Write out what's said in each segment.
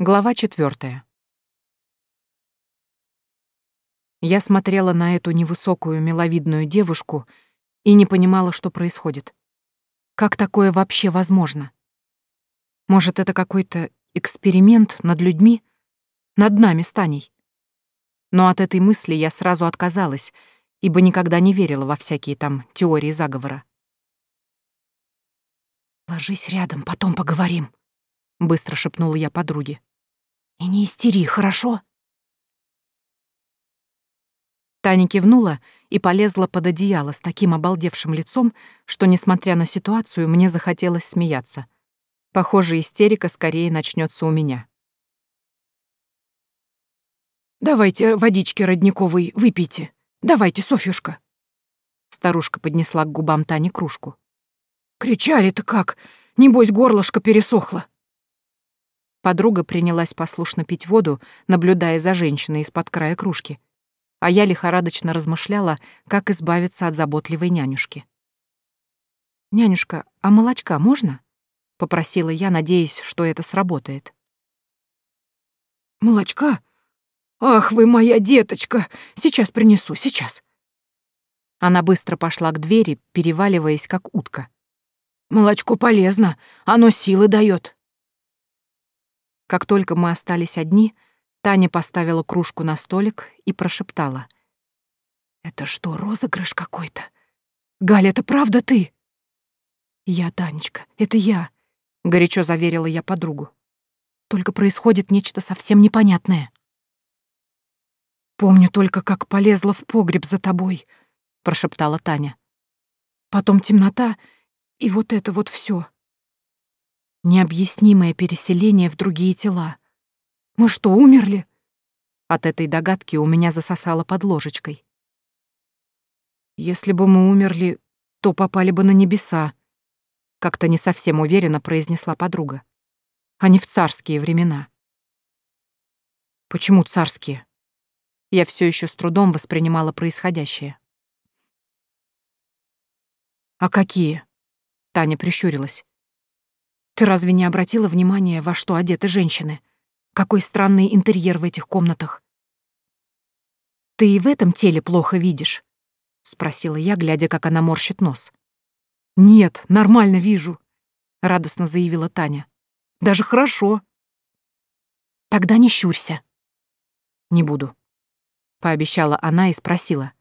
Глава четвертая. Я смотрела на эту невысокую, миловидную девушку и не понимала, что происходит. Как такое вообще возможно? Может, это какой-то эксперимент над людьми? Над нами с Таней? Но от этой мысли я сразу отказалась, ибо никогда не верила во всякие там теории заговора. «Ложись рядом, потом поговорим», — быстро шепнула я подруге. И не истери, хорошо?» Таня кивнула и полезла под одеяло с таким обалдевшим лицом, что, несмотря на ситуацию, мне захотелось смеяться. Похоже, истерика скорее начнется у меня. «Давайте водички родниковой выпейте. Давайте, Софьюшка». Старушка поднесла к губам Тани кружку. «Кричали-то как! Небось, горлышко пересохло!» Подруга принялась послушно пить воду, наблюдая за женщиной из-под края кружки. А я лихорадочно размышляла, как избавиться от заботливой нянюшки. «Нянюшка, а молочка можно?» — попросила я, надеясь, что это сработает. «Молочка? Ах вы моя деточка! Сейчас принесу, сейчас!» Она быстро пошла к двери, переваливаясь, как утка. «Молочко полезно, оно силы дает. Как только мы остались одни, Таня поставила кружку на столик и прошептала. «Это что, розыгрыш какой-то? Галя, это правда ты?» «Я, Танечка, это я», — горячо заверила я подругу. «Только происходит нечто совсем непонятное». «Помню только, как полезла в погреб за тобой», — прошептала Таня. «Потом темнота, и вот это вот все. Необъяснимое переселение в другие тела. Мы что, умерли? От этой догадки у меня засосало под ложечкой. Если бы мы умерли, то попали бы на небеса, как-то не совсем уверенно произнесла подруга. А не в царские времена. Почему царские? Я все еще с трудом воспринимала происходящее. А какие? Таня прищурилась. Ты разве не обратила внимания, во что одеты женщины? Какой странный интерьер в этих комнатах. Ты и в этом теле плохо видишь? Спросила я, глядя, как она морщит нос. Нет, нормально вижу, радостно заявила Таня. Даже хорошо. Тогда не щурься. Не буду. Пообещала она и спросила.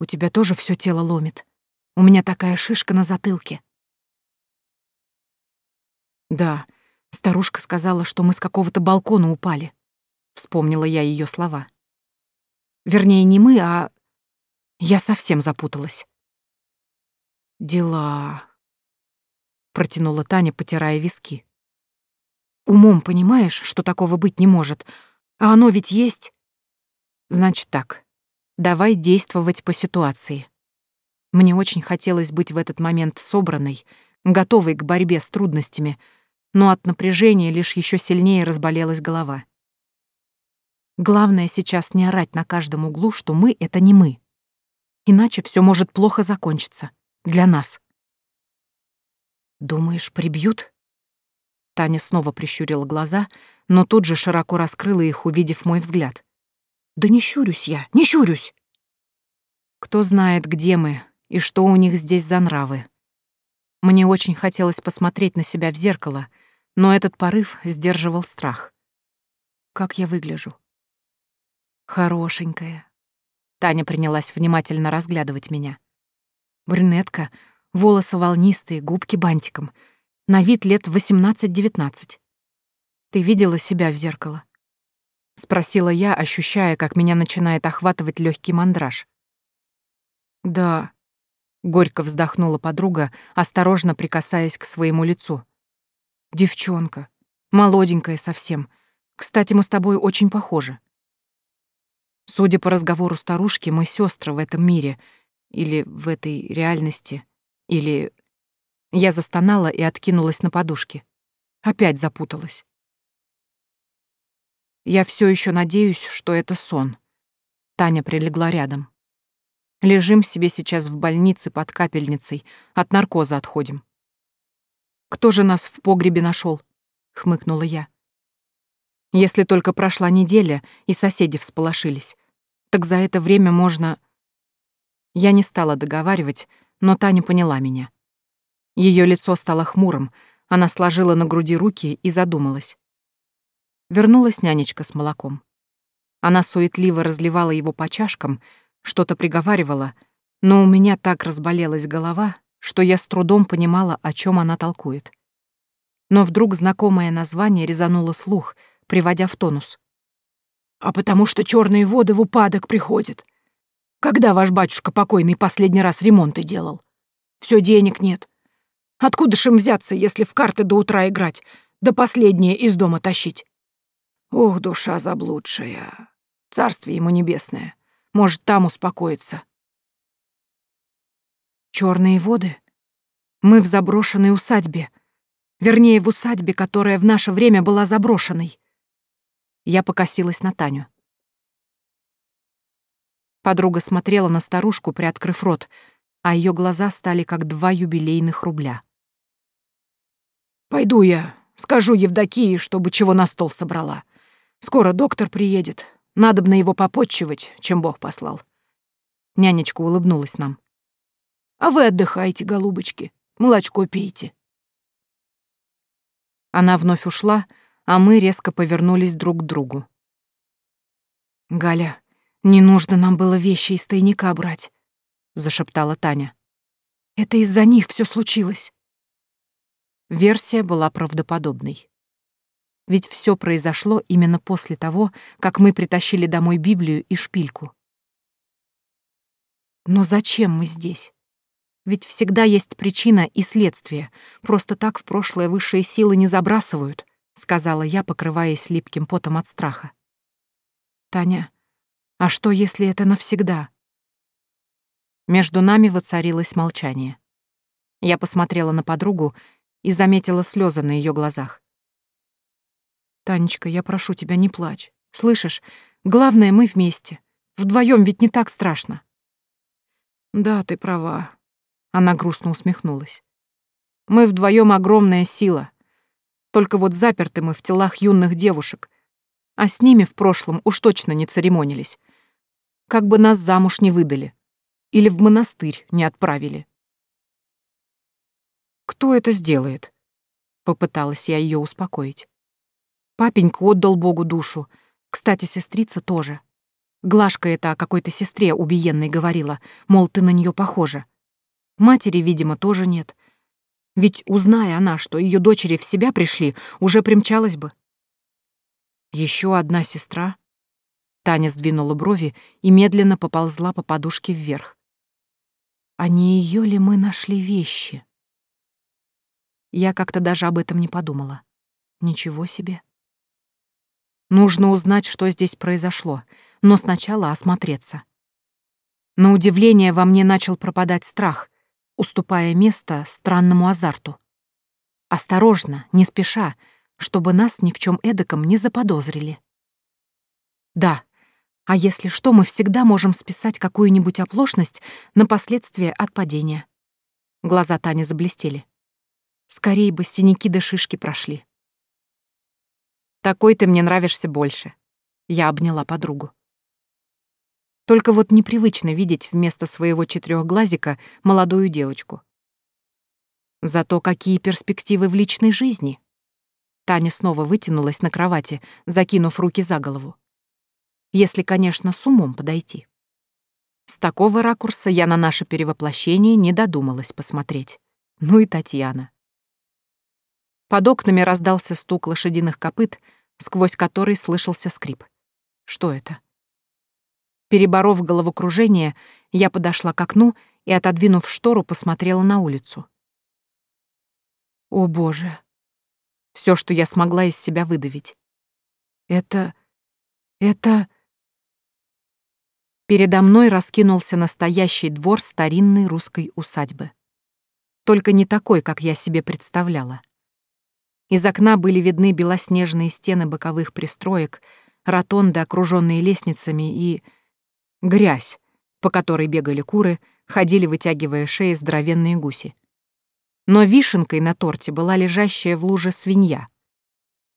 У тебя тоже все тело ломит. У меня такая шишка на затылке. Да, старушка сказала, что мы с какого-то балкона упали. Вспомнила я ее слова. Вернее, не мы, а... Я совсем запуталась. Дела... Протянула Таня, потирая виски. Умом понимаешь, что такого быть не может, а оно ведь есть. Значит так, давай действовать по ситуации. Мне очень хотелось быть в этот момент собранной, готовой к борьбе с трудностями, но от напряжения лишь еще сильнее разболелась голова. Главное сейчас не орать на каждом углу, что мы — это не мы. Иначе все может плохо закончиться. Для нас. «Думаешь, прибьют?» Таня снова прищурила глаза, но тут же широко раскрыла их, увидев мой взгляд. «Да не щурюсь я, не щурюсь!» Кто знает, где мы и что у них здесь за нравы. Мне очень хотелось посмотреть на себя в зеркало — но этот порыв сдерживал страх. Как я выгляжу? Хорошенькая. Таня принялась внимательно разглядывать меня. Брюнетка, волосы волнистые, губки бантиком. На вид лет 18-19. Ты видела себя в зеркало? Спросила я, ощущая, как меня начинает охватывать легкий мандраж. Да. Горько вздохнула подруга, осторожно прикасаясь к своему лицу. Девчонка. Молоденькая совсем. Кстати, мы с тобой очень похожи. Судя по разговору старушки, мы сестры в этом мире. Или в этой реальности. Или... Я застонала и откинулась на подушке. Опять запуталась. Я все еще надеюсь, что это сон. Таня прилегла рядом. Лежим себе сейчас в больнице под капельницей, от наркоза отходим. Кто же нас в погребе нашел? хмыкнула я. Если только прошла неделя, и соседи всполошились, так за это время можно... Я не стала договаривать, но Таня поняла меня. Ее лицо стало хмурым, она сложила на груди руки и задумалась. Вернулась нянечка с молоком. Она суетливо разливала его по чашкам, что-то приговаривала, но у меня так разболелась голова, что я с трудом понимала, о чем она толкует. Но вдруг знакомое название резануло слух, приводя в тонус. «А потому что черные воды в упадок приходят. Когда ваш батюшка покойный последний раз ремонты делал? Все денег нет. Откуда ж им взяться, если в карты до утра играть, да последнее из дома тащить? Ох, душа заблудшая. Царствие ему небесное. Может, там успокоиться. Черные воды? Мы в заброшенной усадьбе. Вернее, в усадьбе, которая в наше время была заброшенной. Я покосилась на Таню. Подруга смотрела на старушку, приоткрыв рот, а ее глаза стали как два юбилейных рубля. «Пойду я, скажу Евдокии, чтобы чего на стол собрала. Скоро доктор приедет. Надо бы на его попотчевать, чем Бог послал. Нянечка улыбнулась нам. А вы отдыхайте, голубочки. Молочко пейте. Она вновь ушла, а мы резко повернулись друг к другу. «Галя, не нужно нам было вещи из тайника брать», — зашептала Таня. «Это из-за них все случилось». Версия была правдоподобной. Ведь все произошло именно после того, как мы притащили домой Библию и шпильку. Но зачем мы здесь? Ведь всегда есть причина и следствие. Просто так в прошлое высшие силы не забрасывают, сказала я, покрываясь липким потом от страха. Таня, а что, если это навсегда? Между нами воцарилось молчание. Я посмотрела на подругу и заметила слезы на ее глазах. Танечка, я прошу тебя, не плачь. Слышишь? Главное, мы вместе. Вдвоем ведь не так страшно. Да, ты права. Она грустно усмехнулась. Мы вдвоем огромная сила. Только вот заперты мы в телах юных девушек. А с ними в прошлом уж точно не церемонились. Как бы нас замуж не выдали. Или в монастырь не отправили. Кто это сделает? Попыталась я ее успокоить. Папенька отдал Богу душу. Кстати, сестрица тоже. Глашка это о какой-то сестре убиенной говорила, мол, ты на нее похожа. Матери, видимо, тоже нет. Ведь, узная она, что ее дочери в себя пришли, уже примчалась бы. Еще одна сестра. Таня сдвинула брови и медленно поползла по подушке вверх. А не ее ли мы нашли вещи? Я как-то даже об этом не подумала. Ничего себе. Нужно узнать, что здесь произошло, но сначала осмотреться. На удивление во мне начал пропадать страх, уступая место странному азарту. Осторожно, не спеша, чтобы нас ни в чем эдаком не заподозрили. Да, а если что, мы всегда можем списать какую-нибудь оплошность на последствия от падения. Глаза Тани заблестели. Скорее бы синяки да шишки прошли. Такой ты мне нравишься больше. Я обняла подругу. Только вот непривычно видеть вместо своего четырехглазика молодую девочку. Зато какие перспективы в личной жизни. Таня снова вытянулась на кровати, закинув руки за голову. Если, конечно, с умом подойти. С такого ракурса я на наше перевоплощение не додумалась посмотреть. Ну и Татьяна. Под окнами раздался стук лошадиных копыт, сквозь который слышался скрип. Что это? Переборов головокружение, я подошла к окну и, отодвинув штору, посмотрела на улицу. О, Боже! Все, что я смогла из себя выдавить. Это... это... Передо мной раскинулся настоящий двор старинной русской усадьбы. Только не такой, как я себе представляла. Из окна были видны белоснежные стены боковых пристроек, ротонды, окруженные лестницами, и грязь, по которой бегали куры, ходили, вытягивая шеи здоровенные гуси. Но вишенкой на торте была лежащая в луже свинья.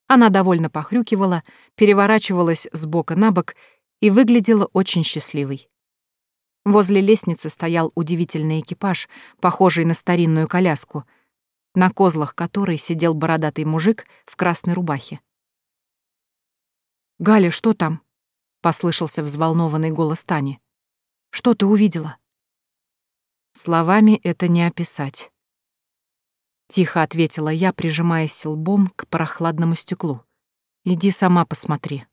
Она довольно похрюкивала, переворачивалась с бока на бок и выглядела очень счастливой. Возле лестницы стоял удивительный экипаж, похожий на старинную коляску, на козлах которой сидел бородатый мужик в красной рубахе. «Галя, что там?» — послышался взволнованный голос Тани. «Что ты увидела?» «Словами это не описать», — тихо ответила я, прижимаясь лбом к прохладному стеклу. «Иди сама посмотри».